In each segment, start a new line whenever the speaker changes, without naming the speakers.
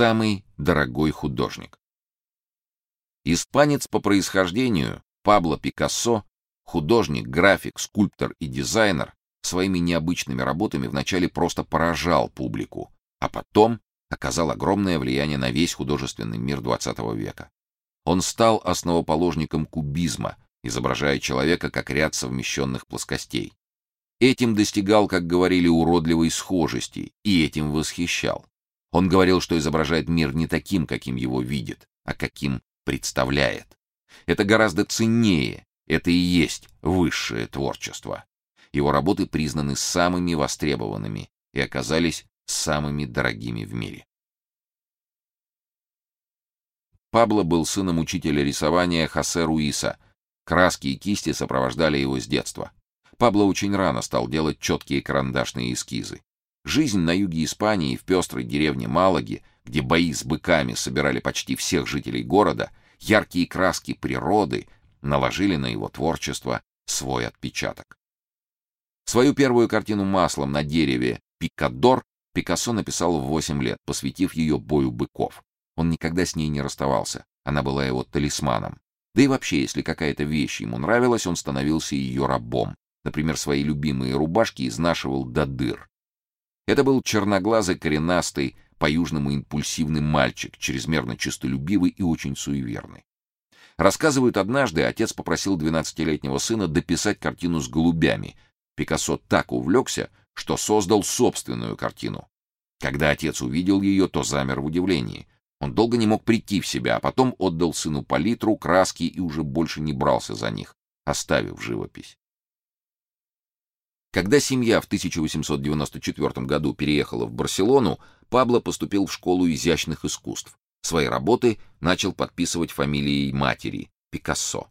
самый дорогой художник. Испанец по происхождению Пабло Пикассо, художник, график, скульптор и дизайнер, своими необычными работами вначале просто поражал публику, а потом оказал огромное влияние на весь художественный мир XX века. Он стал основоположником кубизма, изображая человека как ряд совмещенных плоскостей. Этим достигал, как говорили, уродливой схожести, и этим восхищал. Он говорил, что изображает мир не таким, каким его видит, а каким представляет. Это гораздо ценнее, это и есть высшее творчество. Его работы признаны самыми востребованными и оказались самыми дорогими в мире. Пабло был сыном учителя рисования Хосе Руиса. Краски и кисти сопровождали его с детства. Пабло очень рано стал делать четкие карандашные эскизы. Жизнь на юге Испании, в пестрой деревне Малаги, где бои с быками собирали почти всех жителей города, яркие краски природы наложили на его творчество свой отпечаток. Свою первую картину маслом на дереве «Пикадор» Пикассо написал в 8 лет, посвятив ее бою быков. Он никогда с ней не расставался, она была его талисманом. Да и вообще, если какая-то вещь ему нравилась, он становился ее рабом. Например, свои любимые рубашки изнашивал до дыр. Это был черноглазый, коренастый, по-южному импульсивный мальчик, чрезмерно честолюбивый и очень суеверный. Рассказывают, однажды отец попросил 12-летнего сына дописать картину с голубями — Пикассо так увлекся, что создал собственную картину. Когда отец увидел ее, то замер в удивлении. Он долго не мог прийти в себя, а потом отдал сыну палитру, краски и уже больше не брался за них, оставив живопись. Когда семья в 1894 году переехала в Барселону, Пабло поступил в школу изящных искусств. Свои работы начал подписывать фамилией матери Пикассо.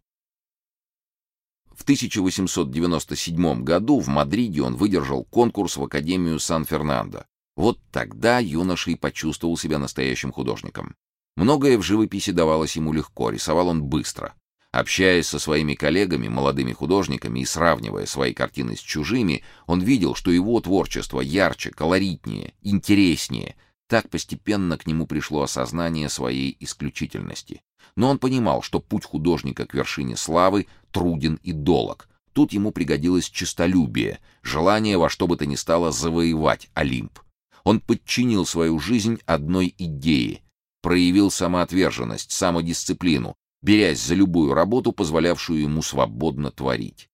В 1897 году в Мадриде он выдержал конкурс в Академию Сан-Фернандо. Вот тогда юноша и почувствовал себя настоящим художником. Многое в живописи давалось ему легко, рисовал он быстро. Общаясь со своими коллегами, молодыми художниками и сравнивая свои картины с чужими, он видел, что его творчество ярче, колоритнее, интереснее. Так постепенно к нему пришло осознание своей исключительности. Но он понимал, что путь художника к вершине славы труден и долог. Тут ему пригодилось честолюбие, желание во что бы то ни стало завоевать Олимп. Он подчинил свою жизнь одной идее, проявил самоотверженность, самодисциплину, берясь за любую работу, позволявшую ему свободно творить.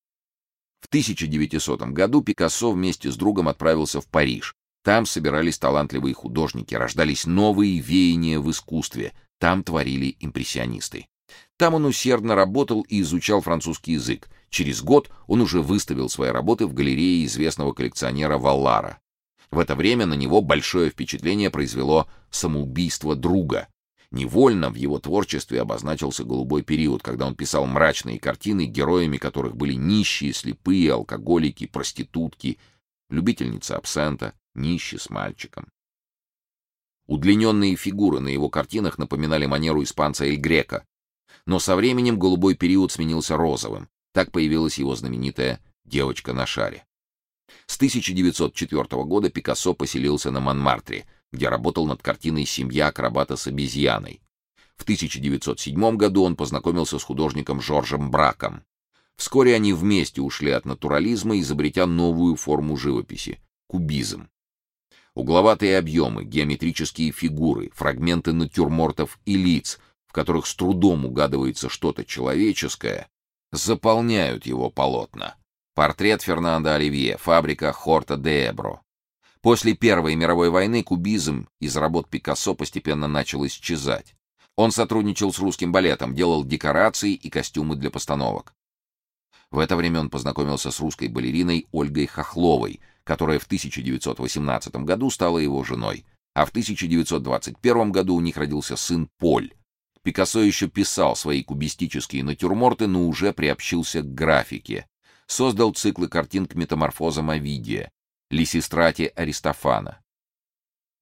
В 1900 году Пикассо вместе с другом отправился в Париж. Там собирались талантливые художники, рождались новые веяния в искусстве, там творили импрессионисты. Там он усердно работал и изучал французский язык. Через год он уже выставил свои работы в галерее известного коллекционера Валлара. В это время на него большое впечатление произвело самоубийство друга. Невольно в его творчестве обозначился голубой период, когда он писал мрачные картины, героями которых были нищие, слепые, алкоголики, проститутки, любительница абсента, нищий с мальчиком. Удлиненные фигуры на его картинах напоминали манеру испанца Эль Грека. Но со временем голубой период сменился розовым. Так появилась его знаменитая «Девочка на шаре». С 1904 года Пикассо поселился на Монмартре, где работал над картиной «Семья акробата с обезьяной». В 1907 году он познакомился с художником Жоржем Браком. Вскоре они вместе ушли от натурализма, изобретя новую форму живописи — кубизм. Угловатые объемы, геометрические фигуры, фрагменты натюрмортов и лиц, в которых с трудом угадывается что-то человеческое, заполняют его полотна. Портрет Фернандо Оливье, фабрика Хорта де Эбро. После Первой мировой войны кубизм из работ Пикассо постепенно начал исчезать. Он сотрудничал с русским балетом, делал декорации и костюмы для постановок. В это время он познакомился с русской балериной Ольгой Хохловой, которая в 1918 году стала его женой, а в 1921 году у них родился сын Поль. Пикассо еще писал свои кубистические натюрморты, но уже приобщился к графике. Создал циклы картин к метаморфозам Овидия, Лисистрате Аристофана.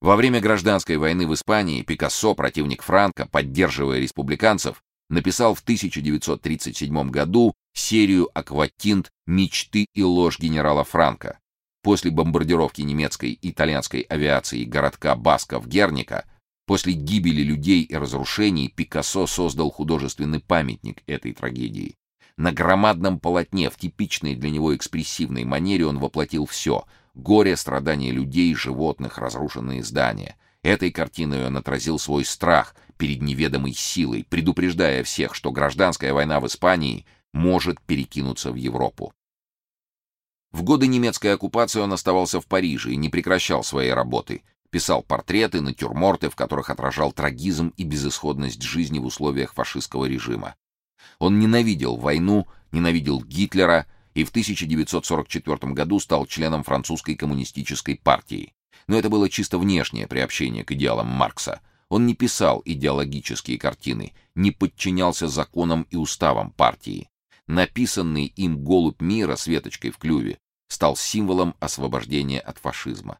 Во время гражданской войны в Испании Пикассо, противник Франко, поддерживая республиканцев, написал в 1937 году серию акватинт «Мечты и ложь генерала Франко», После бомбардировки немецкой и итальянской авиации городка Басков Герника После гибели людей и разрушений Пикассо создал художественный памятник этой трагедии. На громадном полотне в типичной для него экспрессивной манере он воплотил все: горе, страдания людей, животных, разрушенные здания. Этой картиной он отразил свой страх перед неведомой силой, предупреждая всех, что гражданская война в Испании может перекинуться в Европу. В годы немецкой оккупации он оставался в Париже и не прекращал своей работы. Писал портреты, натюрморты, в которых отражал трагизм и безысходность жизни в условиях фашистского режима. Он ненавидел войну, ненавидел Гитлера и в 1944 году стал членом французской коммунистической партии. Но это было чисто внешнее приобщение к идеалам Маркса. Он не писал идеологические картины, не подчинялся законам и уставам партии. Написанный им «Голубь мира» с веточкой в клюве стал символом освобождения от фашизма.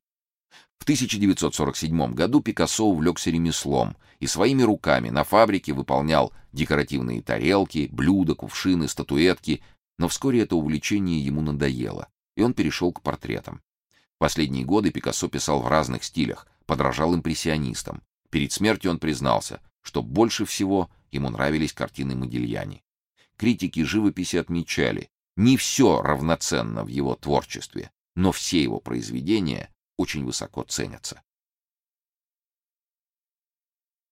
В 1947 году Пикассо увлекся ремеслом и своими руками на фабрике выполнял декоративные тарелки, блюда, кувшины, статуэтки, но вскоре это увлечение ему надоело, и он перешел к портретам. В последние годы Пикассо писал в разных стилях, подражал импрессионистам. Перед смертью он признался, что больше всего ему нравились картины Модильяни. Критики живописи отмечали, не все равноценно в его творчестве, но все его произведения очень высоко ценятся.